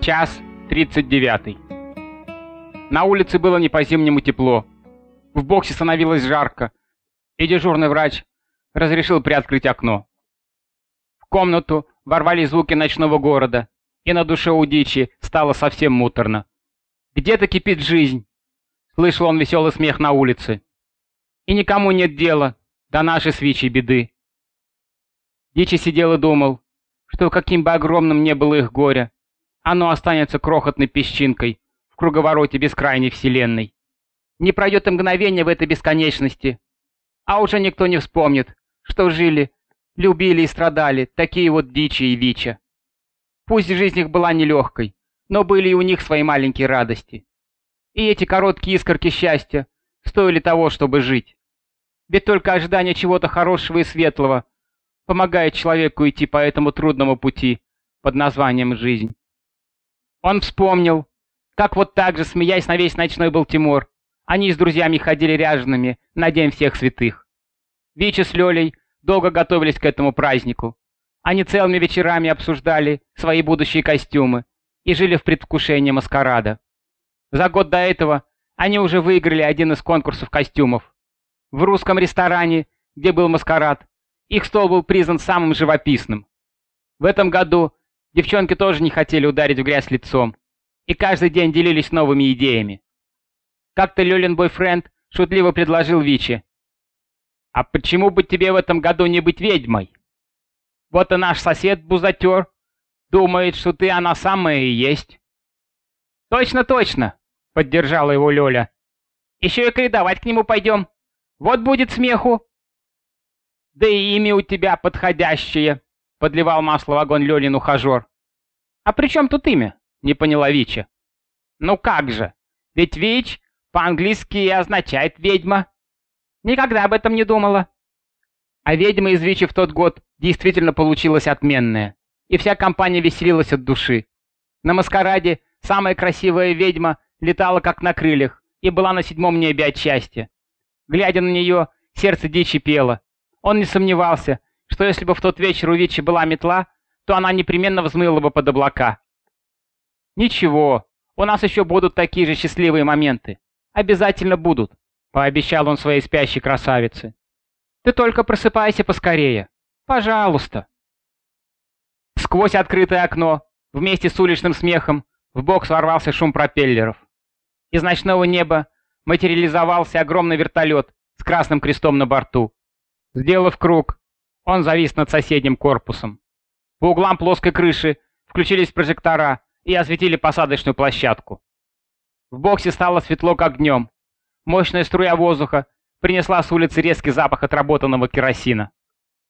Час 39. На улице было не по-зимнему тепло. В боксе становилось жарко, и дежурный врач разрешил приоткрыть окно. В комнату ворвались звуки ночного города, и на душе у дичи стало совсем муторно. «Где-то кипит жизнь!» — слышал он веселый смех на улице. «И никому нет дела до нашей свечи беды». Дичи сидел и думал, что каким бы огромным не было их горе, оно останется крохотной песчинкой в круговороте бескрайней вселенной. Не пройдет и мгновение в этой бесконечности, а уже никто не вспомнит, что жили, любили и страдали такие вот дичи и вича. Пусть жизнь их была нелегкой, но были и у них свои маленькие радости. И эти короткие искорки счастья стоили того, чтобы жить. Ведь только ожидание чего-то хорошего и светлого помогает человеку идти по этому трудному пути под названием «жизнь». Он вспомнил, как вот так же, смеясь на весь ночной был Тимур, они с друзьями ходили ряжеными на День всех святых. Вича с Лёлей долго готовились к этому празднику. Они целыми вечерами обсуждали свои будущие костюмы и жили в предвкушении маскарада. За год до этого они уже выиграли один из конкурсов костюмов. В русском ресторане, где был маскарад, их стол был признан самым живописным. В этом году Девчонки тоже не хотели ударить в грязь лицом, и каждый день делились новыми идеями. Как-то Лёлин бойфренд шутливо предложил Виче. «А почему бы тебе в этом году не быть ведьмой? Вот и наш сосед-бузатер думает, что ты она самая и есть». «Точно, точно!» — поддержала его Лёля. «Еще и кредовать к нему пойдем. Вот будет смеху!» «Да и имя у тебя подходящее!» Подливал масло в огонь Лёлин ухажер. «А при чем тут имя?» — не поняла Вича. «Ну как же, ведь Вич по-английски означает ведьма. Никогда об этом не думала». А ведьма из Вичи в тот год действительно получилась отменная, и вся компания веселилась от души. На маскараде самая красивая ведьма летала как на крыльях и была на седьмом небе от счастья. Глядя на нее, сердце дичи пело. Он не сомневался, что если бы в тот вечер у Вичи была метла, то она непременно взмыла бы под облака. «Ничего, у нас еще будут такие же счастливые моменты. Обязательно будут», — пообещал он своей спящей красавице. «Ты только просыпайся поскорее. Пожалуйста». Сквозь открытое окно, вместе с уличным смехом, в бокс ворвался шум пропеллеров. Из ночного неба материализовался огромный вертолет с красным крестом на борту. Сделав круг, он завис над соседним корпусом. По углам плоской крыши включились прожектора и осветили посадочную площадку. В боксе стало светло как днем. Мощная струя воздуха принесла с улицы резкий запах отработанного керосина.